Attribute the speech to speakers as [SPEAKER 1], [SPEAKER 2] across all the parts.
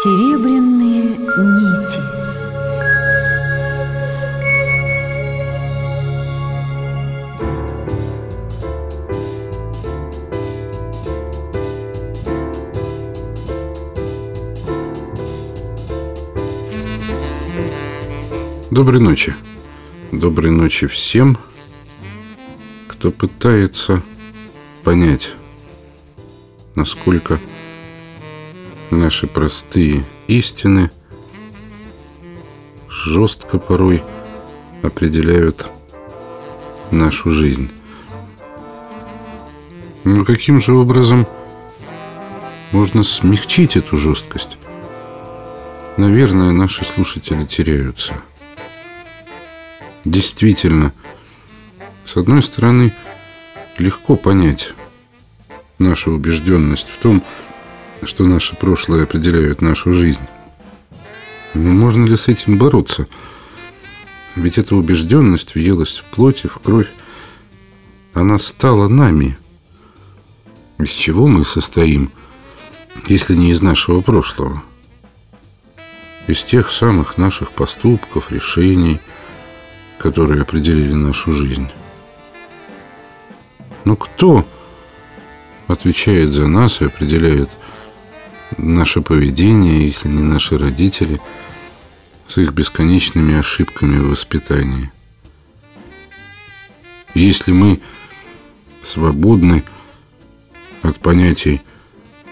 [SPEAKER 1] Серебряные нити
[SPEAKER 2] Доброй ночи. Доброй ночи всем, кто пытается понять, насколько наши простые истины жестко порой определяют нашу жизнь. Но каким же образом можно смягчить эту жесткость? Наверное, наши слушатели теряются. Действительно, с одной стороны, легко понять нашу убежденность в том, что наше прошлое определяет нашу жизнь. Но можно ли с этим бороться? Ведь эта убежденность въелась в плоть и в кровь. Она стала нами. Из чего мы состоим, если не из нашего прошлого? Из тех самых наших поступков, решений, которые определили нашу жизнь. Но кто отвечает за нас и определяет наше поведение, если не наши родители, с их бесконечными ошибками в воспитании. Если мы свободны от понятий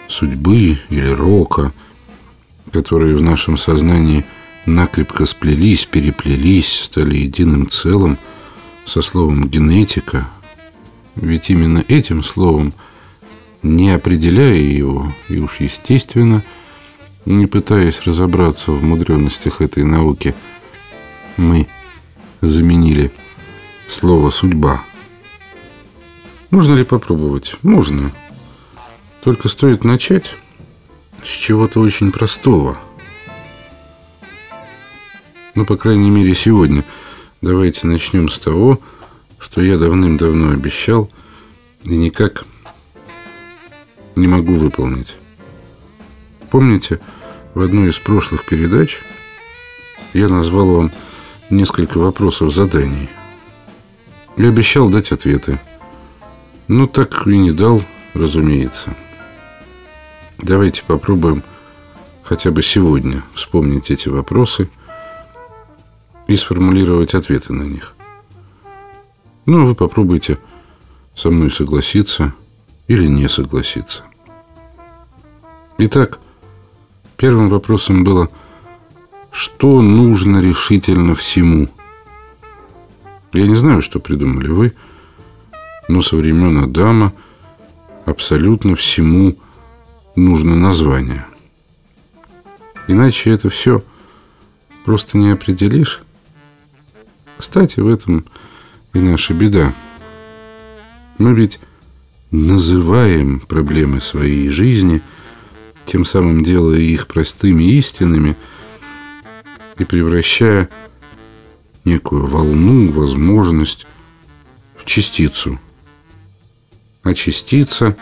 [SPEAKER 2] судьбы или рока, которые в нашем сознании накрепко сплелись, переплелись, стали единым целым со словом «генетика», ведь именно этим словом – не определяя его, и уж естественно, не пытаясь разобраться в мудренностях этой науки, мы заменили слово «судьба». Можно ли попробовать? Можно. Только стоит начать с чего-то очень простого. Ну, по крайней мере, сегодня. Давайте начнем с того, что я давным-давно обещал и никак не могу выполнить. Помните, в одной из прошлых передач я назвал вам несколько вопросов заданий. И обещал дать ответы. Ну, так и не дал, разумеется. Давайте попробуем хотя бы сегодня вспомнить эти вопросы и сформулировать ответы на них. Ну, а вы попробуйте со мной согласиться – или не согласиться. Итак, первым вопросом было, что нужно решительно всему? Я не знаю, что придумали вы, но со времен Адама абсолютно всему нужно название. Иначе это все просто не определишь. Кстати, в этом и наша беда. Мы ведь называем проблемы своей жизни, тем самым делая их простыми истинами и превращая некую волну, возможность в частицу. А частица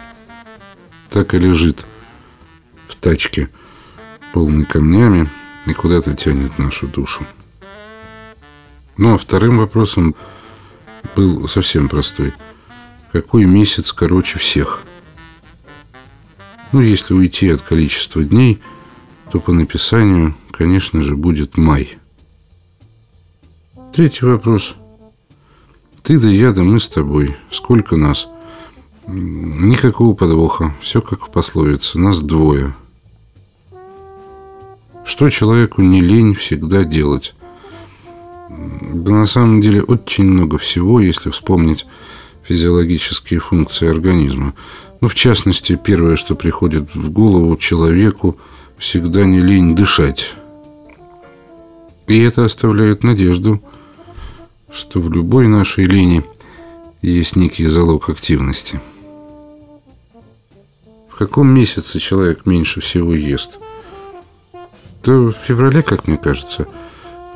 [SPEAKER 2] так и лежит в тачке, полной камнями, и куда-то тянет нашу душу. Ну а вторым вопросом был совсем простой – какой месяц короче всех. Ну, если уйти от количества дней, то по написанию, конечно же, будет май. Третий вопрос. Ты да я, да мы с тобой. Сколько нас? Никакого подвоха. Все как в пословице. Нас двое. Что человеку не лень всегда делать? Да на самом деле очень много всего, если вспомнить физиологические функции организма. Ну, в частности, первое, что приходит в голову человеку, всегда не лень дышать. И это оставляет надежду, что в любой нашей лени есть некий залог активности. В каком месяце человек меньше всего ест? То в феврале, как мне кажется,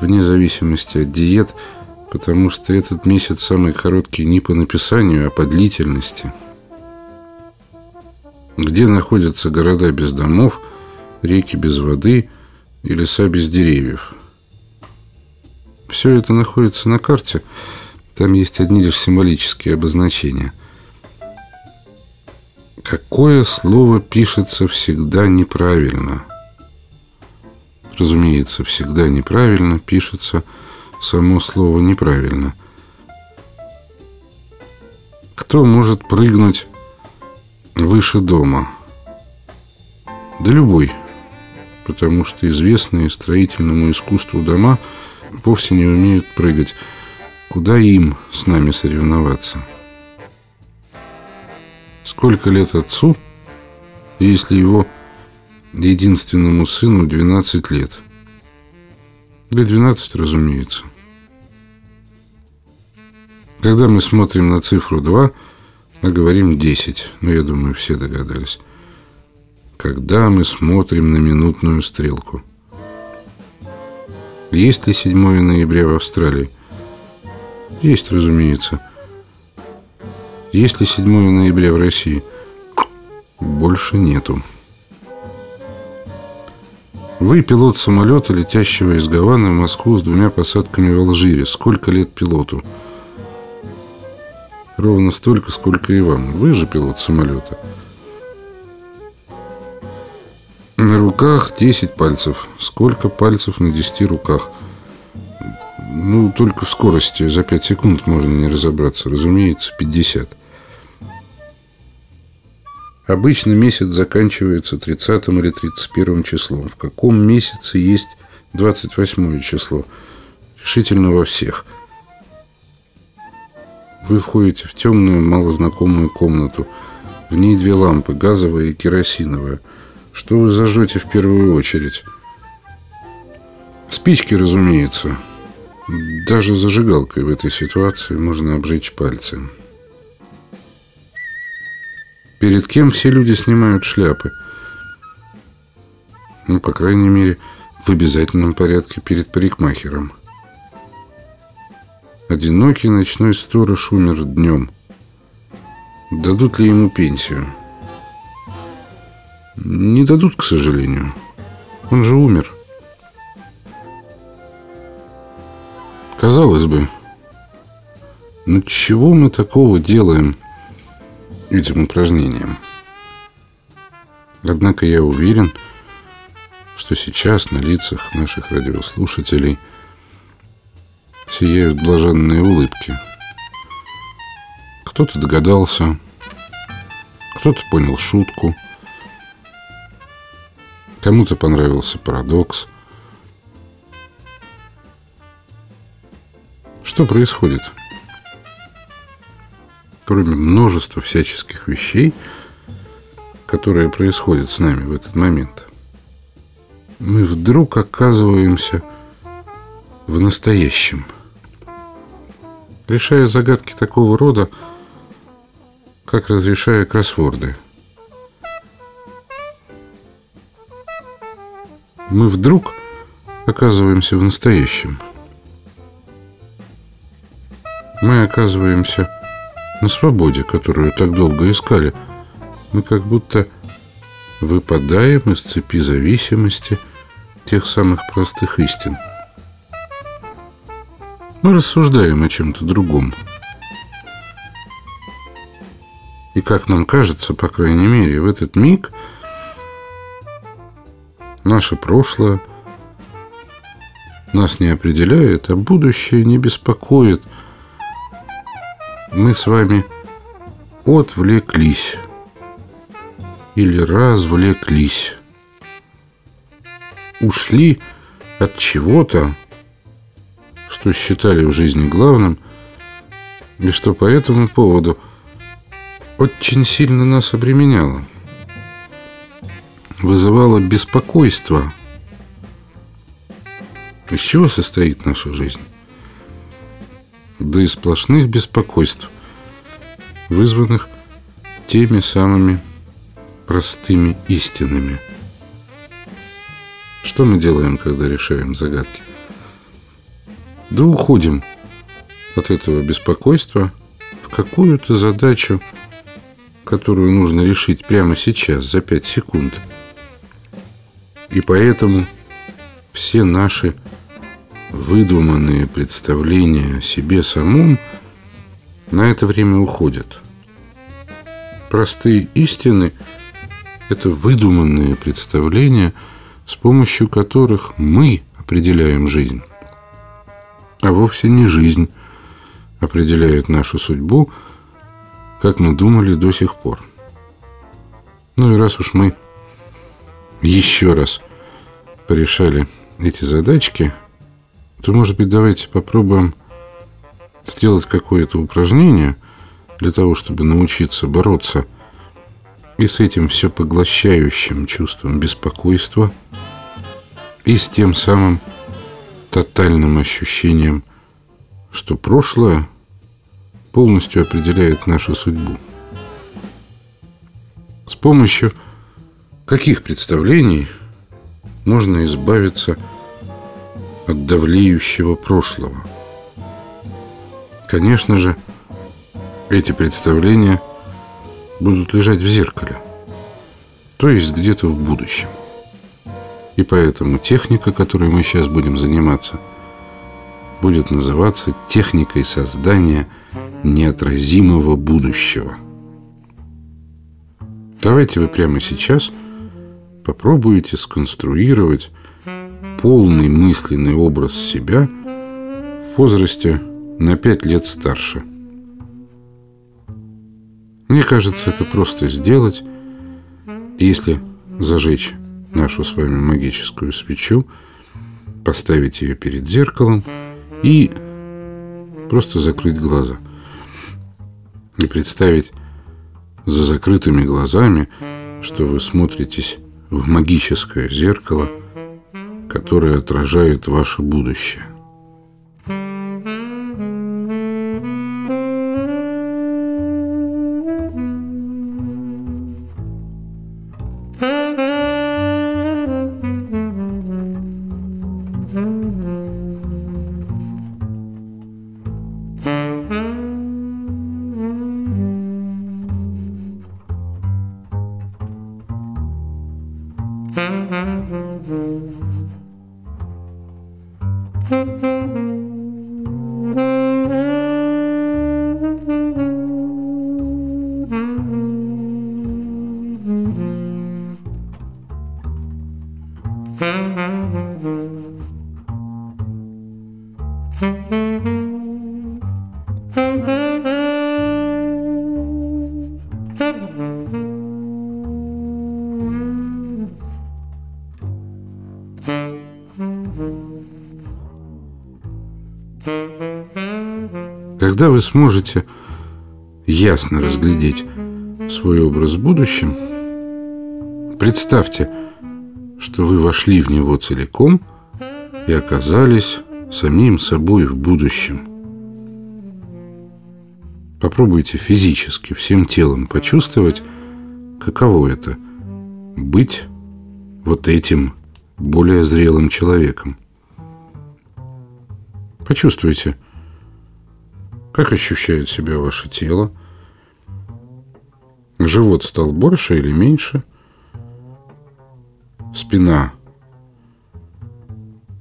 [SPEAKER 2] вне зависимости от диет – потому что этот месяц самый короткий не по написанию, а по длительности. Где находятся города без домов, реки без воды и леса без деревьев. Все это находится на карте. Там есть одни лишь символические обозначения. Какое слово пишется всегда неправильно? Разумеется, всегда неправильно пишется само слово неправильно. Кто может прыгнуть выше дома? Да любой, потому что известные строительному искусству дома вовсе не умеют прыгать. Куда им с нами соревноваться? Сколько лет отцу, если его единственному сыну 12 лет? Для 12, разумеется. Когда мы смотрим на цифру 2, а говорим 10, ну, я думаю, все догадались. Когда мы смотрим на минутную стрелку. Есть ли 7 ноября в Австралии? Есть, разумеется. Есть ли 7 ноября в России? Больше нету. Вы пилот самолета, летящего из Гаваны в Москву с двумя посадками в Алжире. Сколько лет пилоту? Ровно столько, сколько и вам. Вы же пилот самолета. На руках 10 пальцев. Сколько пальцев на 10 руках? Ну, только в скорости за 5 секунд можно не разобраться. Разумеется, 50. Обычно месяц заканчивается 30 или 31 числом. В каком месяце есть 28 число? Решительно во всех – вы входите в темную, малознакомую комнату. В ней две лампы, газовая и керосиновая. Что вы зажжете в первую очередь? Спички, разумеется. Даже зажигалкой в этой ситуации можно обжечь пальцы. Перед кем все люди снимают шляпы? Ну, по крайней мере, в обязательном порядке перед парикмахером. Одинокий ночной сторож умер днем. Дадут ли ему пенсию? Не дадут, к сожалению. Он же умер. Казалось бы, но чего мы такого делаем этим упражнением? Однако я уверен, что сейчас на лицах наших радиослушателей – сияют блаженные улыбки. Кто-то догадался, кто-то понял шутку, кому-то понравился парадокс. Что происходит? Кроме множества всяческих вещей, которые происходят с нами в этот момент, мы вдруг оказываемся в настоящем – решая загадки такого рода, как разрешая кроссворды. Мы вдруг оказываемся в настоящем. Мы оказываемся на свободе, которую так долго искали. Мы как будто выпадаем из цепи зависимости тех самых простых истин – мы рассуждаем о чем-то другом. И как нам кажется, по крайней мере, в этот миг наше прошлое нас не определяет, а будущее не беспокоит. Мы с вами отвлеклись или развлеклись. Ушли от чего-то, что считали в жизни главным, и что по этому поводу очень сильно нас обременяло, вызывало беспокойство. Из чего состоит наша жизнь? Да из сплошных беспокойств, вызванных теми самыми простыми истинами. Что мы делаем, когда решаем загадки? Да уходим от этого беспокойства в какую-то задачу, которую нужно решить прямо сейчас, за пять секунд. И поэтому все наши выдуманные представления о себе самом на это время уходят. Простые истины – это выдуманные представления, с помощью которых мы определяем жизнь. А вовсе не жизнь определяет нашу судьбу, как мы думали до сих пор. Ну и раз уж мы еще раз порешали эти задачки – то, может быть, давайте попробуем сделать какое-то упражнение для того, чтобы научиться бороться и с этим все поглощающим чувством беспокойства, и с тем самым тотальным ощущением, что прошлое полностью определяет нашу судьбу. С помощью каких представлений можно избавиться от от давлеющего прошлого. Конечно же, эти представления будут лежать в зеркале, то есть где-то в будущем. И поэтому техника, которой мы сейчас будем заниматься, будет называться техникой создания неотразимого будущего. Давайте вы прямо сейчас попробуете сконструировать полный мысленный образ себя в возрасте на пять лет старше. Мне кажется, это просто сделать, если зажечь нашу с вами магическую свечу, поставить ее перед зеркалом и просто закрыть глаза. И представить за закрытыми глазами, что вы смотритесь в магическое зеркало – который отражает ваше будущее. Когда вы сможете ясно разглядеть свой образ в будущем, представьте, что вы вошли в него целиком и оказались самим собой в будущем. Попробуйте физически, всем телом почувствовать, каково это – быть вот этим более зрелым человеком. Почувствуйте – как ощущает себя ваше тело? Живот стал больше или меньше? Спина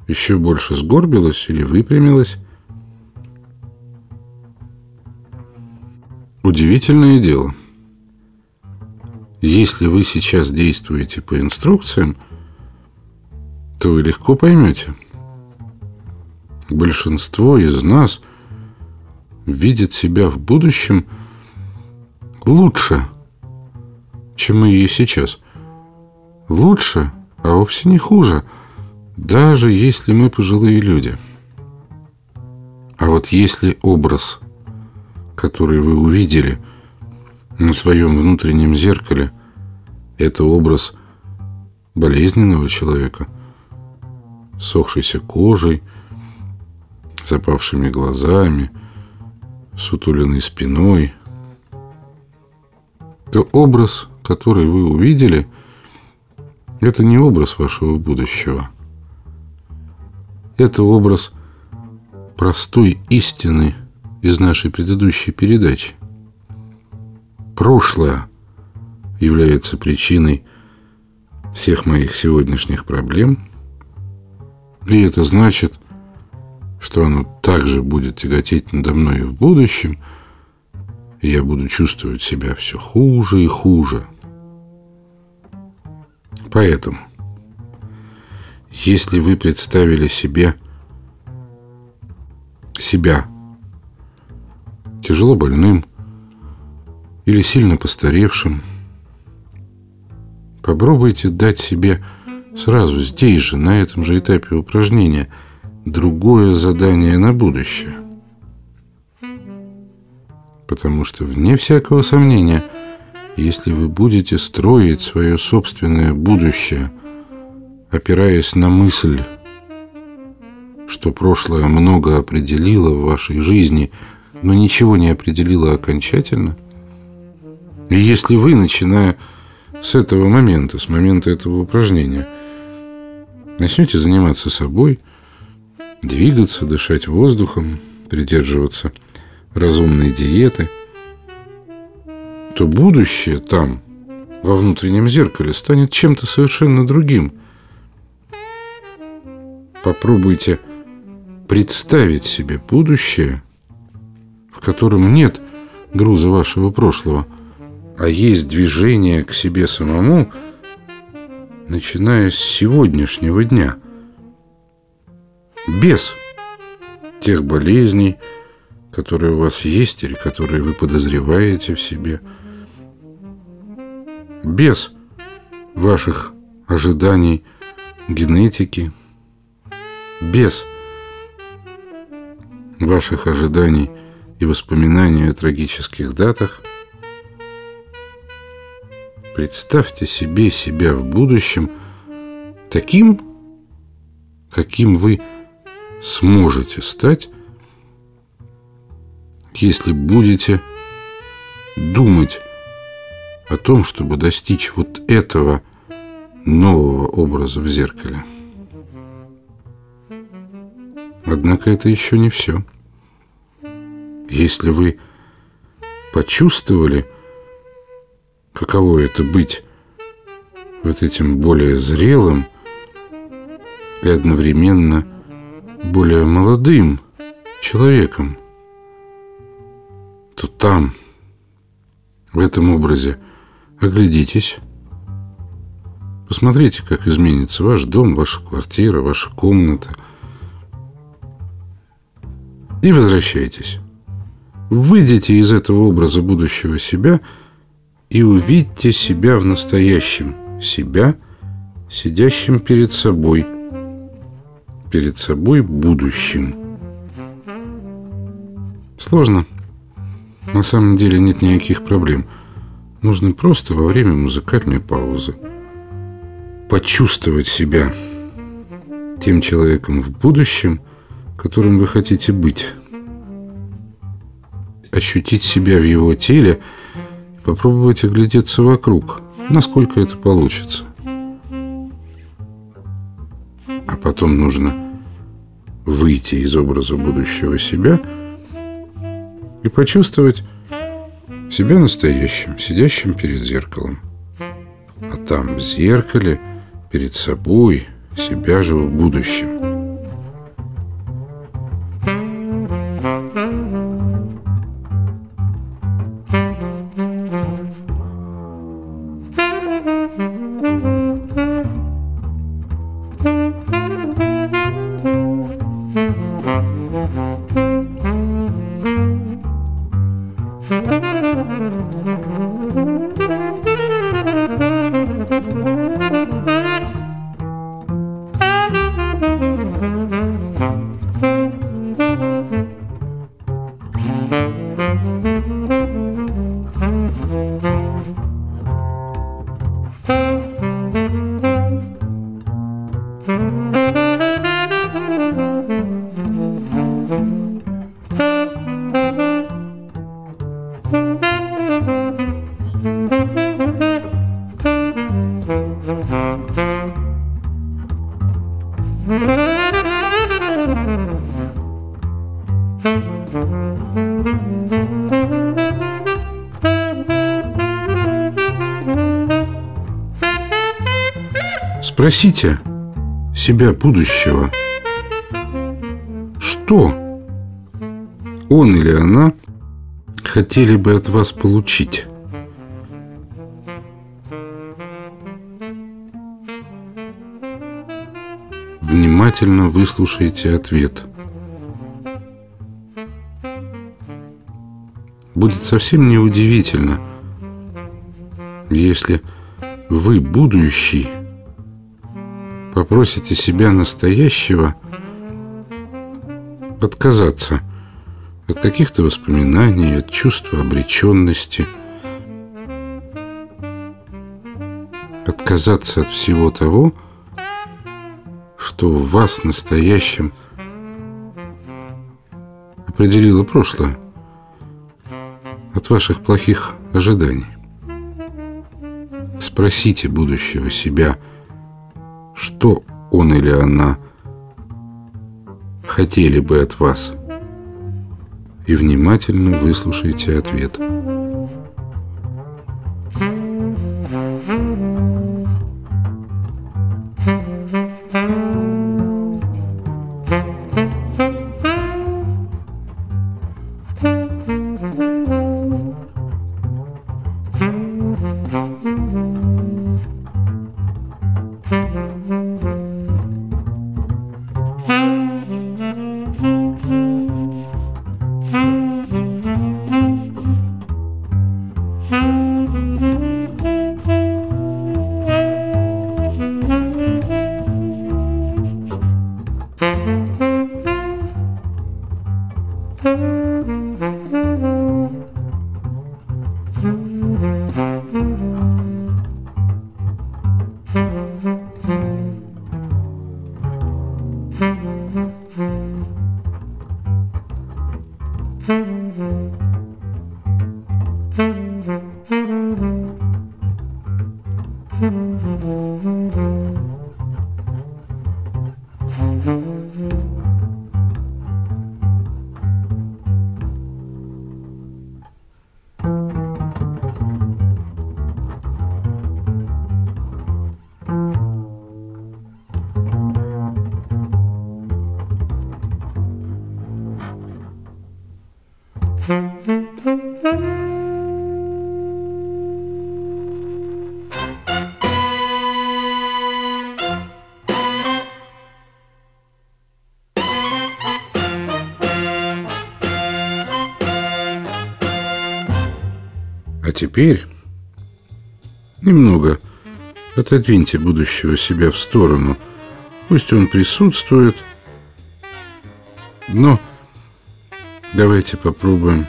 [SPEAKER 2] еще больше сгорбилась или выпрямилась? Удивительное дело. Если вы сейчас действуете по инструкциям, то вы легко поймете. Большинство из нас – видит себя в будущем лучше, чем мы и сейчас. Лучше, а вовсе не хуже, даже если мы пожилые люди. А вот если образ, который вы увидели на своем внутреннем зеркале, это образ болезненного человека, сохшейся кожей, запавшими глазами – сутуленной спиной, то образ, который вы увидели, это не образ вашего будущего. Это образ простой истины из нашей предыдущей передачи. Прошлое является причиной всех моих сегодняшних проблем. И это значит, что оно также будет тяготеть надо мной в будущем, и я буду чувствовать себя все хуже и хуже. Поэтому, если вы представили себе себя тяжело больным или сильно постаревшим, попробуйте дать себе сразу здесь же, на этом же этапе упражнения, другое задание на будущее. Потому что, вне всякого сомнения, если вы будете строить свое собственное будущее, опираясь на мысль, что прошлое много определило в вашей жизни, но ничего не определило окончательно, и если вы, начиная с этого момента, с момента этого упражнения, начнете заниматься собой, двигаться, дышать воздухом, придерживаться разумной диеты, то будущее там, во внутреннем зеркале, станет чем-то совершенно другим. Попробуйте представить себе будущее, в котором нет груза вашего прошлого – а есть движение к себе самому, начиная с сегодняшнего дня. Без тех болезней, которые у вас есть или которые вы подозреваете в себе. Без ваших ожиданий генетики. Без ваших ожиданий и воспоминаний о трагических датах – Представьте себе себя в будущем таким, каким вы сможете стать, если будете думать о том, чтобы достичь вот этого нового образа в зеркале. Однако это еще не все. Если вы почувствовали, каково это быть вот этим более зрелым и одновременно более молодым человеком, то там, в этом образе, оглядитесь, посмотрите, как изменится ваш дом, ваша квартира, ваша комната, и возвращайтесь. Выйдите из этого образа будущего себя – и увидьте себя в настоящем, себя, сидящим перед собой, перед собой будущим. Сложно. На самом деле нет никаких проблем. Нужно просто во время музыкальной паузы почувствовать себя тем человеком в будущем, которым вы хотите быть. Ощутить себя в его теле – попробовать оглядеться вокруг, насколько это получится. А потом нужно выйти из образа будущего себя и почувствовать себя настоящим, сидящим перед зеркалом. А там в зеркале перед собой себя же в будущем. Thank you. Спросите себя будущего, что он или она хотели бы от вас получить. Внимательно выслушайте ответ. Будет совсем неудивительно, если вы, будущий, попросите себя настоящего отказаться от каких-то воспоминаний, от чувства обреченности, отказаться от всего того, что в вас настоящем определило прошлое, от ваших плохих ожиданий. Спросите будущего себя, что он или она хотели бы от вас. И внимательно выслушайте ответ. А теперь немного отодвиньте будущего себя в сторону. Пусть он присутствует, но давайте попробуем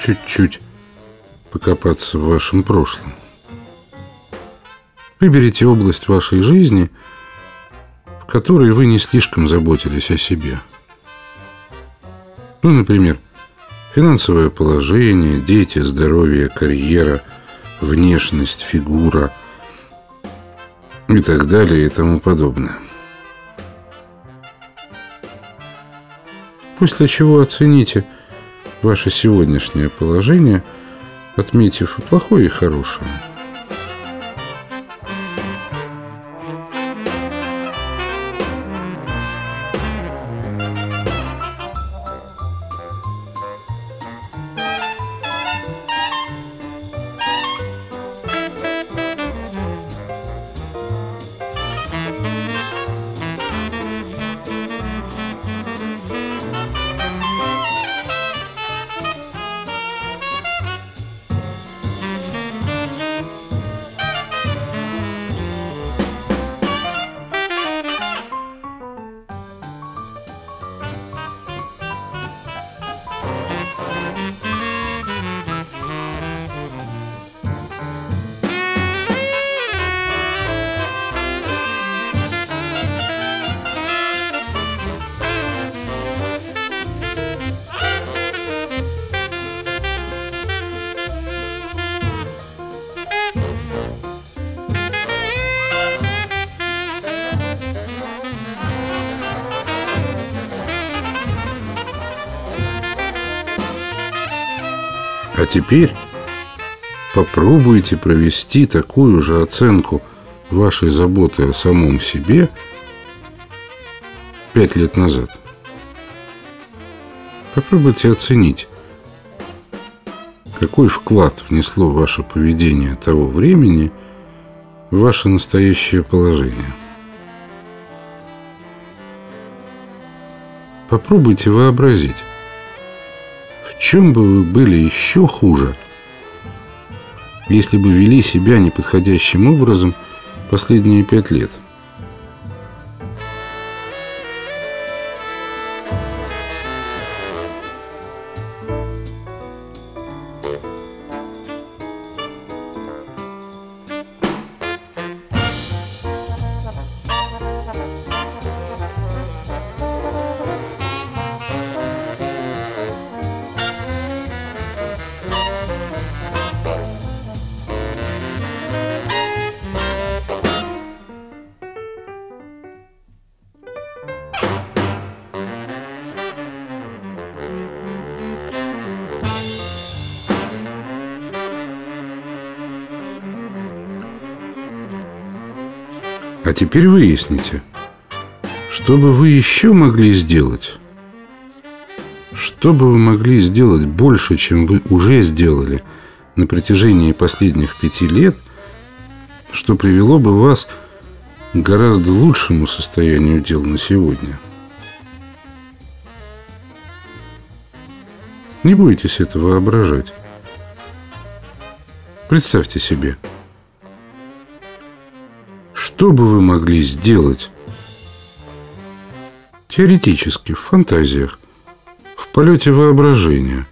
[SPEAKER 2] чуть-чуть покопаться в вашем прошлом. Выберите область вашей жизни, в которой вы не слишком заботились о себе. Ну, например, Финансовое положение, дети, здоровье, карьера, внешность, фигура и так далее и тому подобное. После чего оцените ваше сегодняшнее положение, отметив и плохое, и хорошее. А теперь попробуйте провести такую же оценку вашей заботы о самом себе пять лет назад? Попробуйте оценить, какой вклад внесло ваше поведение того времени в ваше настоящее положение. Попробуйте вообразить, чем бы вы были еще хуже, если бы вели себя неподходящим образом последние пять лет – А теперь выясните, что бы вы еще могли сделать? Что бы вы могли сделать больше, чем вы уже сделали на протяжении последних пяти лет, что привело бы вас к гораздо лучшему состоянию дел на сегодня? Не бойтесь этого воображать. Представьте себе – что бы вы могли сделать? Теоретически, в фантазиях, в полете воображения.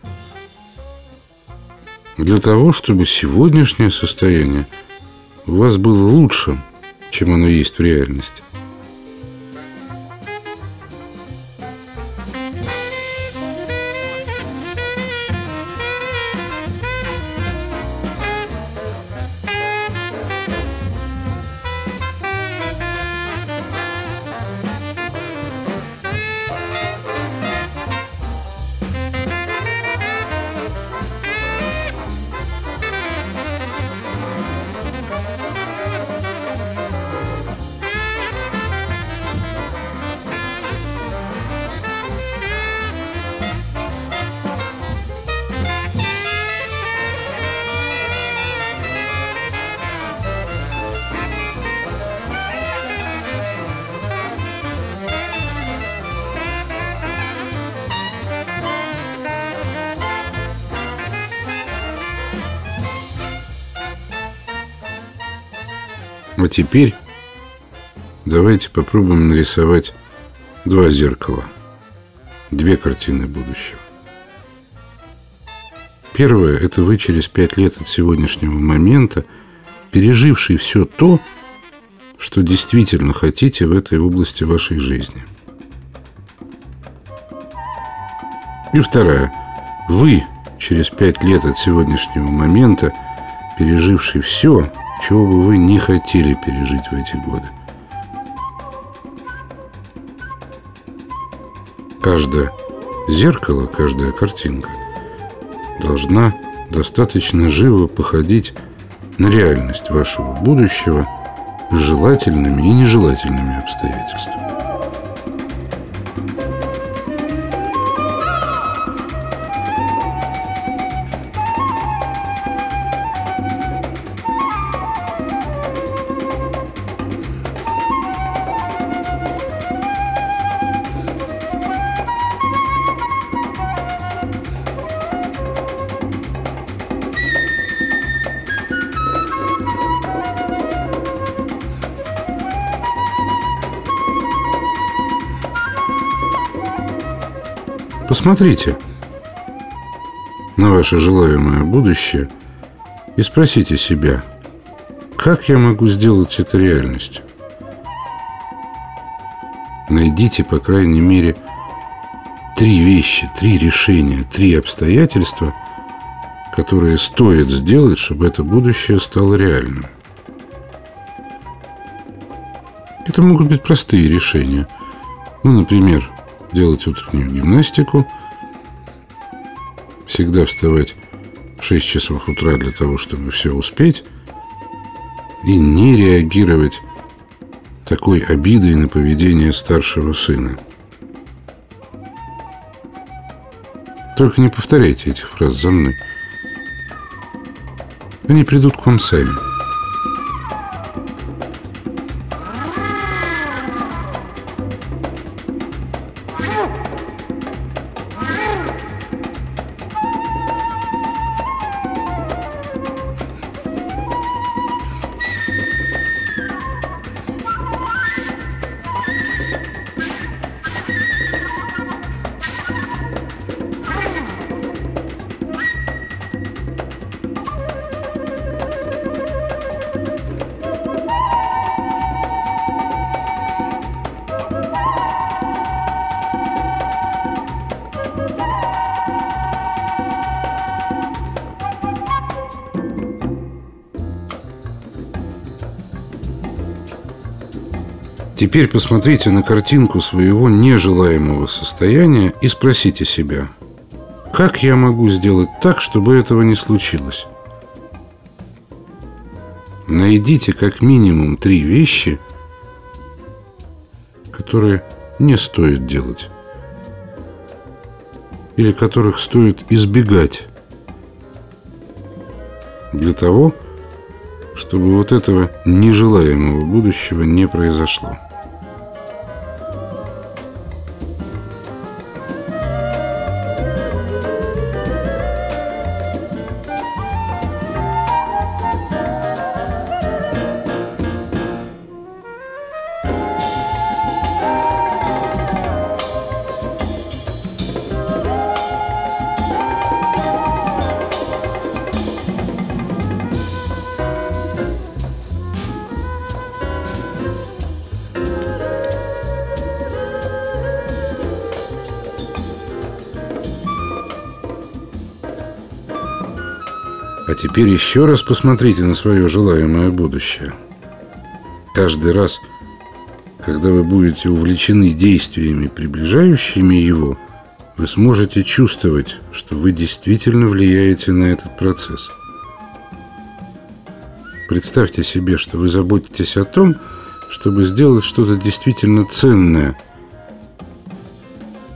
[SPEAKER 2] Для того, чтобы сегодняшнее состояние у вас было лучшим, чем оно есть в реальности. А теперь давайте попробуем нарисовать два зеркала, две картины будущего. Первое – это вы через пять лет от сегодняшнего момента, переживший все то, что действительно хотите в этой области вашей жизни. И вторая. Вы через пять лет от сегодняшнего момента, переживший все, чего бы вы не хотели пережить в эти годы. Каждое зеркало, каждая картинка должна достаточно живо походить на реальность вашего будущего с желательными и нежелательными обстоятельствами. Посмотрите на ваше желаемое будущее и спросите себя, как я могу сделать это реальностью? Найдите, по крайней мере, три вещи, три решения, три обстоятельства, которые стоит сделать, чтобы это будущее стало реальным. Это могут быть простые решения. Ну, например, делать утреннюю гимнастику, всегда вставать в 6 часов утра для того, чтобы все успеть, и не реагировать такой обидой на поведение старшего сына. Только не повторяйте этих фраз за мной. Они придут к вам сами. Теперь посмотрите на картинку своего нежелаемого состояния и спросите себя, как я могу сделать так, чтобы этого не случилось? Найдите как минимум три вещи, которые не стоит делать или которых стоит избегать для того, чтобы вот этого нежелаемого будущего не произошло. Теперь еще раз посмотрите на свое желаемое будущее. Каждый раз, когда вы будете увлечены действиями, приближающими его, вы сможете чувствовать, что вы действительно влияете на этот процесс. Представьте себе, что вы заботитесь о том, чтобы сделать что-то действительно ценное,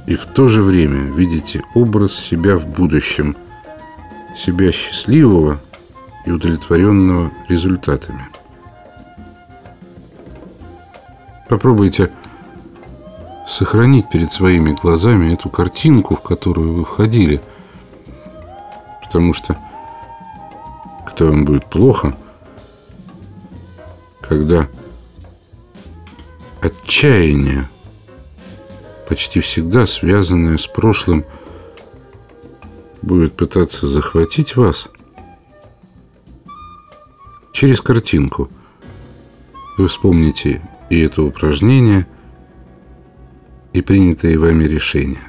[SPEAKER 2] и в то же время видите образ себя в будущем – себя счастливого и удовлетворенного результатами. Попробуйте сохранить перед своими глазами эту картинку, в которую вы входили, потому что когда вам будет плохо, когда отчаяние, почти всегда связанное с прошлым, будет пытаться захватить вас через картинку. Вы вспомните и это упражнение, и принятые вами решения.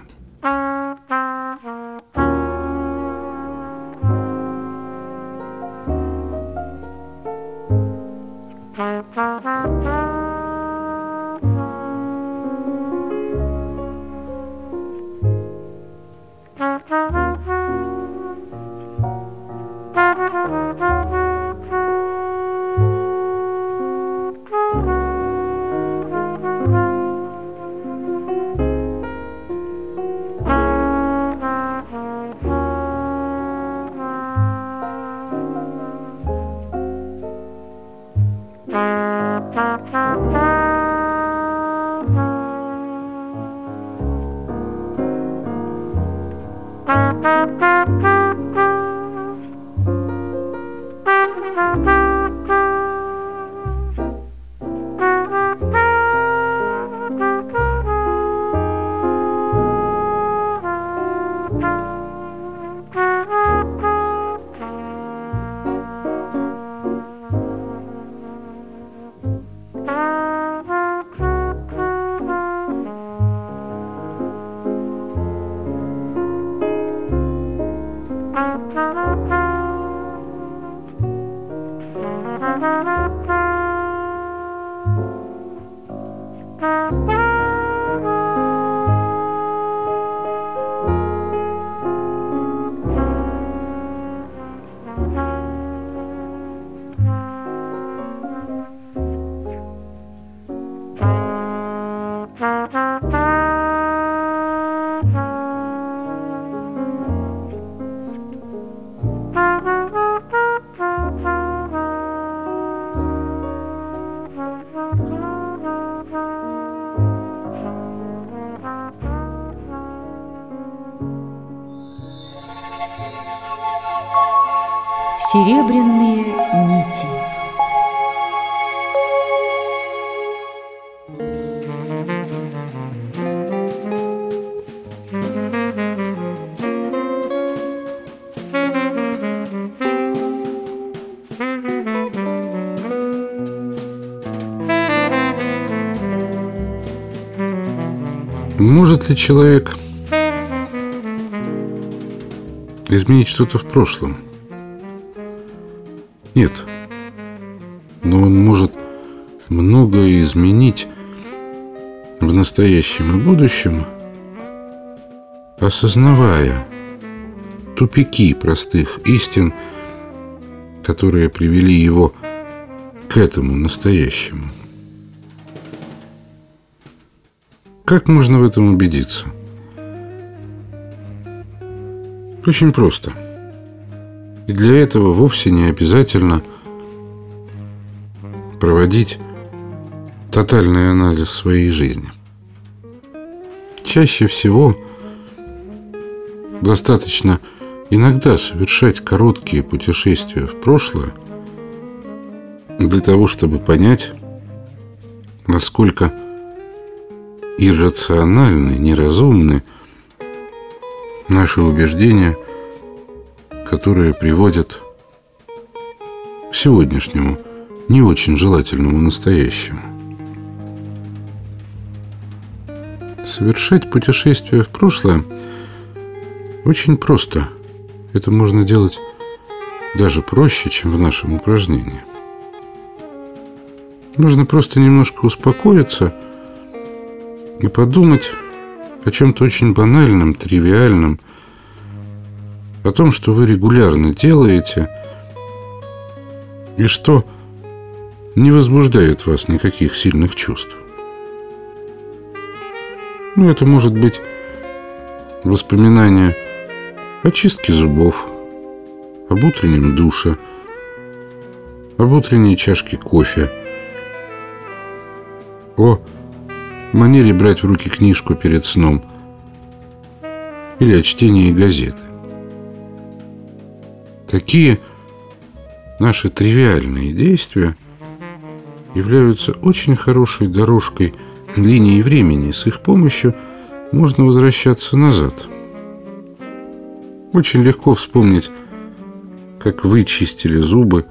[SPEAKER 2] Может ли человек изменить что-то в прошлом? Нет. Но он может многое изменить в настоящем и будущем, осознавая тупики простых истин, которые привели его к этому настоящему. Как можно в этом убедиться? Очень просто. И для этого вовсе не обязательно проводить тотальный анализ своей жизни. Чаще всего достаточно иногда совершать короткие путешествия в прошлое для того, чтобы понять, насколько иррациональны, неразумны наши убеждения, которые приводят к сегодняшнему, не очень желательному настоящему. Совершать путешествие в прошлое очень просто. Это можно делать даже проще, чем в нашем упражнении. Нужно просто немножко успокоиться – и подумать о чем-то очень банальном, тривиальном, о том, что вы регулярно делаете и что не возбуждает вас никаких сильных чувств. Ну, это может быть воспоминание о чистке зубов, об утреннем душе, об утренней чашке кофе, о манере брать в руки книжку перед сном или о чтении газеты. Такие наши тривиальные действия являются очень хорошей дорожкой линии времени. С их помощью можно возвращаться назад. Очень легко вспомнить, как вы чистили зубы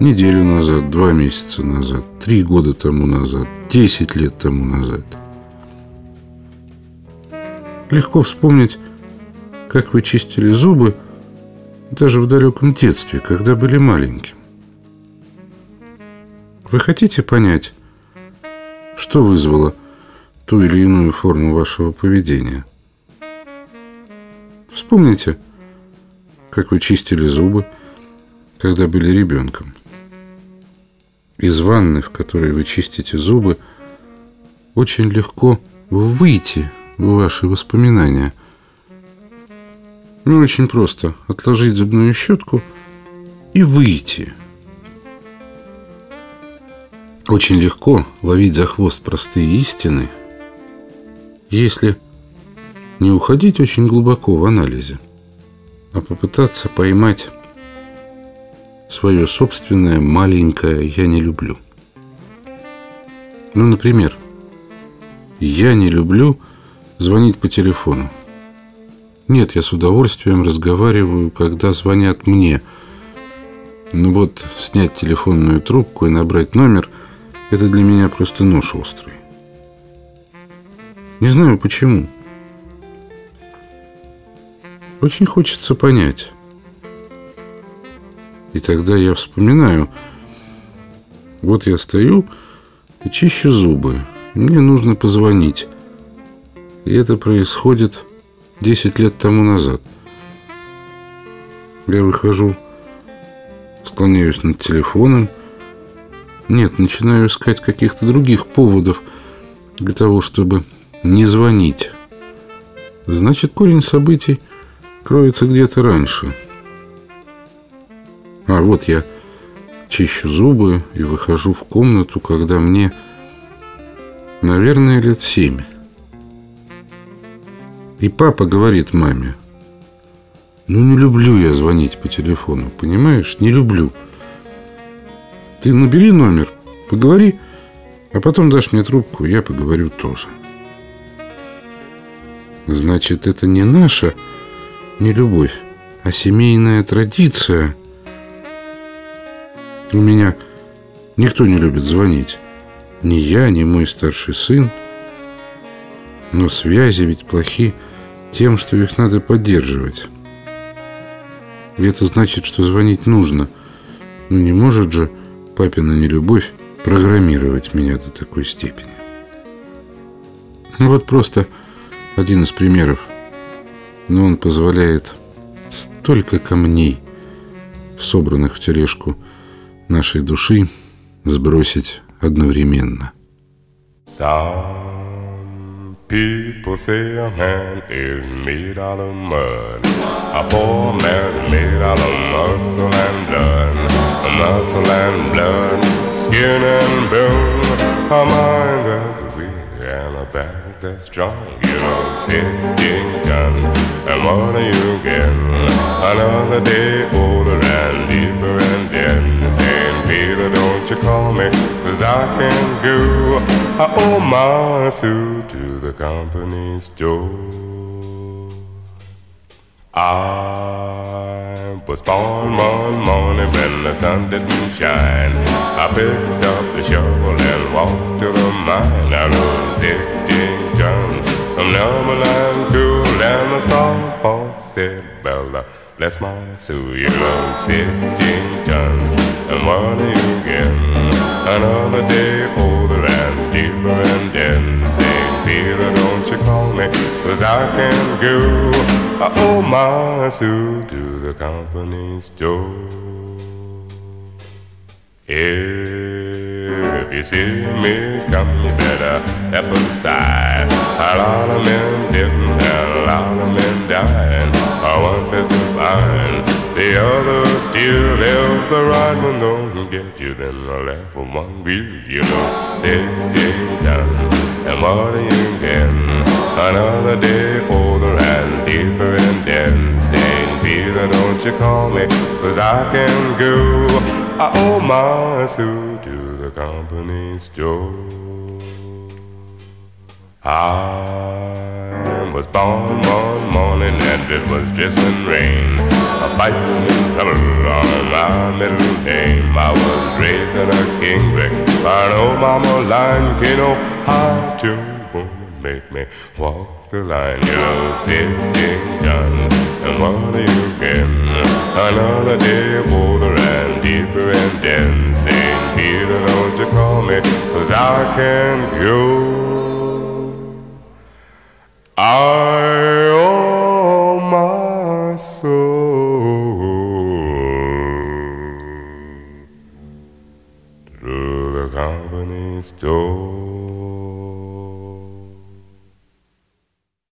[SPEAKER 2] неделю назад, два месяца назад, три года тому назад, десять лет тому назад. Легко вспомнить, как вы чистили зубы даже в далеком детстве, когда были маленьким. Вы хотите понять, что вызвало ту или иную форму вашего поведения? Вспомните, как вы чистили зубы, когда были ребенком из ванны, в которой вы чистите зубы, очень легко выйти в ваши воспоминания. Ну, очень просто. Отложить зубную щетку и выйти. Очень легко ловить за хвост простые истины, если не уходить очень глубоко в анализе, а попытаться поймать свое собственное маленькое «я не люблю». Ну, например, «я не люблю» звонить по телефону. Нет, я с удовольствием разговариваю, когда звонят мне. Ну вот, снять телефонную трубку и набрать номер – это для меня просто нож острый. Не знаю почему. Очень хочется понять. И тогда я вспоминаю, вот я стою и чищу зубы. Мне нужно позвонить. И это происходит 10 лет тому назад. Я выхожу, склоняюсь над телефоном. Нет, начинаю искать каких-то других поводов для того, чтобы не звонить. Значит, корень событий кроется где-то раньше. А вот я чищу зубы и выхожу в комнату, когда мне, наверное, лет семь. И папа говорит маме, Ну, не люблю я звонить по телефону, понимаешь? Не люблю. Ты набери номер, поговори, а потом дашь мне трубку, я поговорю тоже. Значит, это не наша не любовь, а семейная традиция. У меня никто не любит звонить. Ни я, ни мой старший сын. Но связи ведь плохи тем, что их надо поддерживать. Это значит, что звонить нужно. Но не может же папина нелюбовь программировать меня до такой степени. Ну вот просто один из примеров. Но он позволяет столько камней, собранных в тележку нашей души, сбросить одновременно.
[SPEAKER 3] Some people say a man is made out of mud. A poor man made out of muscle and blood. Muscle and blood, skin and bone. A mind that's weak and a back that's strong. You know, 16 tons. And what do you get? Another day older and deeper and dead. Peter, don't you call me, cause I can go. I owe my suit to the company store. I was born one morning when the sun didn't shine. I picked up the shovel and walked to the mine. I rode 16 tons from Numberland cool and the strong boss said, Bella, uh, bless my soul, you rode 16 tons. And do you? Another day older and deeper and then St. Peter, don't you call me, cause I can't go. I owe my suit to the company store. If you see me come, you better step aside. A lot of men didn't, a lot of men died. One fifth of mine, the others still live. The right one don't get you, then the left one view. You know, sixteen tons, and what again. Another day older and deeper and then Saint Peter, don't you call me, cause I can go. I owe my suit to the company store. I was born one morning and it was drizzling rain a fight. My middle name, I was raised in a king wreck. But oh, mama lion, you know how to woman make me walk the line. You know, sixteen done, and what are you getting? Another day older and deeper and dancing. Peter, don't you call me, cause I can go. I owe my soul. store.